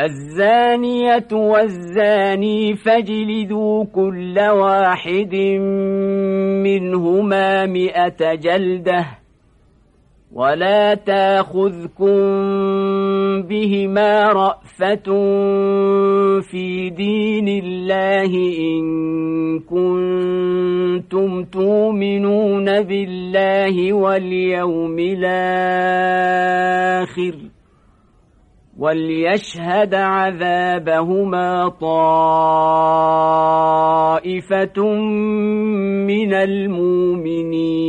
الزانية والزاني فاجلدوا كل واحد منهما مئة جلدة ولا تاخذكم بهما رأفة في دين الله إن كنتم تؤمنون بالله واليوم الآخر وليشهد عذابهما طائفة من المؤمنين